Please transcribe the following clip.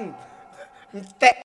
um, um te